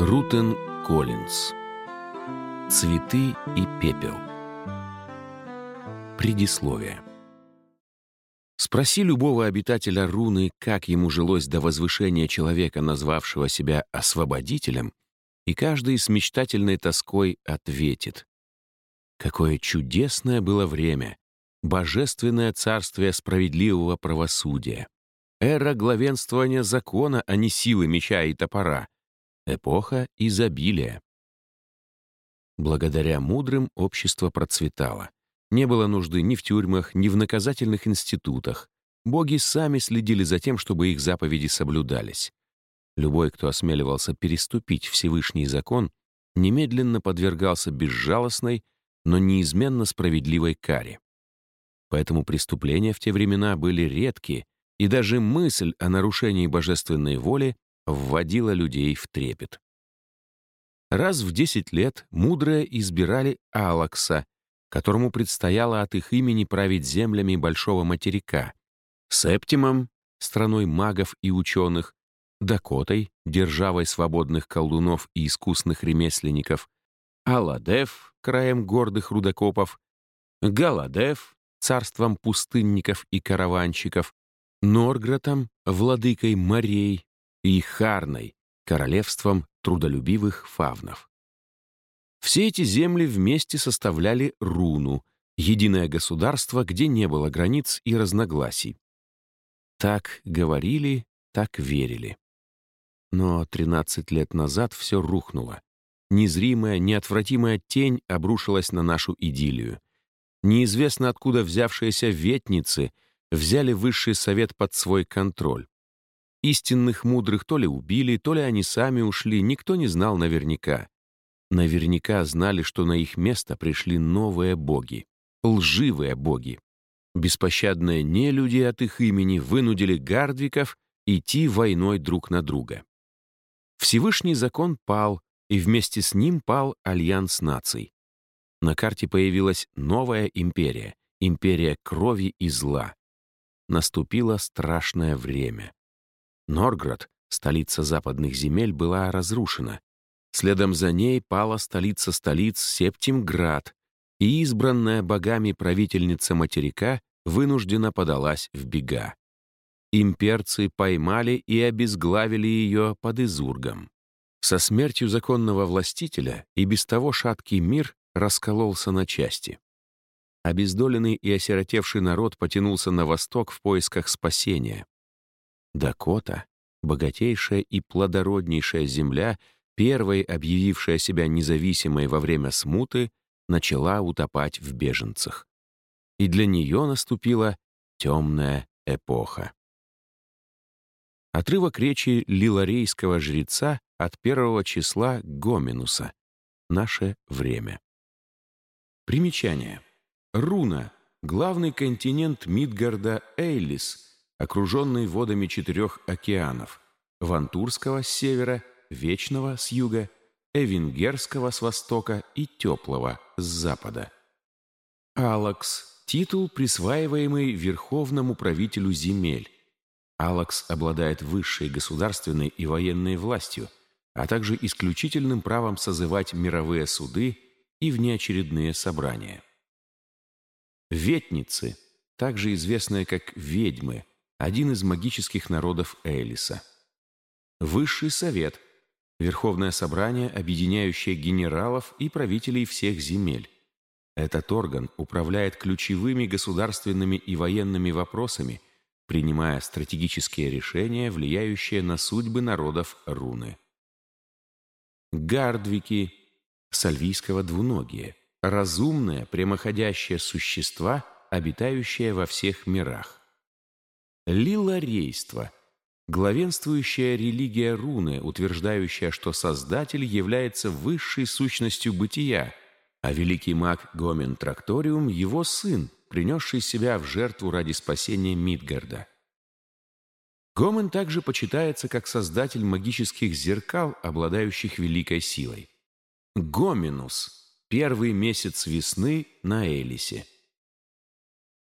Рутен Коллинз. Цветы и пепел. Предисловие. Спроси любого обитателя руны, как ему жилось до возвышения человека, назвавшего себя освободителем, и каждый с мечтательной тоской ответит. Какое чудесное было время, божественное царствие справедливого правосудия, эра главенствования закона, а не силы меча и топора, эпоха изобилия. Благодаря мудрым общество процветало. Не было нужды ни в тюрьмах, ни в наказательных институтах. Боги сами следили за тем, чтобы их заповеди соблюдались. Любой, кто осмеливался переступить Всевышний закон, немедленно подвергался безжалостной, но неизменно справедливой каре. Поэтому преступления в те времена были редки, и даже мысль о нарушении божественной воли вводила людей в трепет. Раз в десять лет мудрые избирали Алакса, которому предстояло от их имени править землями большого материка, Септимом, страной магов и ученых, Дакотой, державой свободных колдунов и искусных ремесленников, Аладев, краем гордых рудокопов, Галадев, царством пустынников и караванщиков, Норгратом, владыкой морей, и Харной, королевством трудолюбивых фавнов. Все эти земли вместе составляли руну, единое государство, где не было границ и разногласий. Так говорили, так верили. Но 13 лет назад все рухнуло. Незримая, неотвратимая тень обрушилась на нашу идиллию. Неизвестно откуда взявшиеся ветницы взяли высший совет под свой контроль. Истинных мудрых то ли убили, то ли они сами ушли, никто не знал наверняка. Наверняка знали, что на их место пришли новые боги, лживые боги. Беспощадные нелюди от их имени вынудили гардвиков идти войной друг на друга. Всевышний закон пал, и вместе с ним пал альянс наций. На карте появилась новая империя, империя крови и зла. Наступило страшное время. Норград, столица западных земель, была разрушена. Следом за ней пала столица столиц Септимград, и избранная богами правительница материка вынуждена подалась в бега имперцы поймали и обезглавили ее под Изургом. Со смертью законного властителя и без того шаткий мир раскололся на части. Обездоленный и осиротевший народ потянулся на восток в поисках спасения. Дакота, богатейшая и плодороднейшая земля, первой объявившая себя независимой во время смуты, начала утопать в беженцах. И для нее наступила темная эпоха. Отрывок речи лиларейского жреца от первого числа Гоминуса. Наше время. Примечание. Руна — главный континент Мидгарда Эйлис, окруженный водами четырех океанов — Вантурского с севера, Вечного с юга, Эвенгерского с востока и Теплого с запада. Алакс — титул, присваиваемый верховному правителю земель, Алакс обладает высшей государственной и военной властью, а также исключительным правом созывать мировые суды и внеочередные собрания. Ветницы, также известные как ведьмы, один из магических народов Элиса. Высший совет – Верховное собрание, объединяющее генералов и правителей всех земель. Этот орган управляет ключевыми государственными и военными вопросами – принимая стратегические решения, влияющие на судьбы народов руны. Гардвики, сальвийского двуногие, разумные, прямоходящие существа, обитающие во всех мирах. Лиларейство – главенствующая религия руны, утверждающая, что Создатель является высшей сущностью бытия, а великий маг Гомен Тракториум – его сын, принесший себя в жертву ради спасения Мидгарда. Гомен также почитается как создатель магических зеркал, обладающих великой силой. Гоминус – первый месяц весны на Элисе –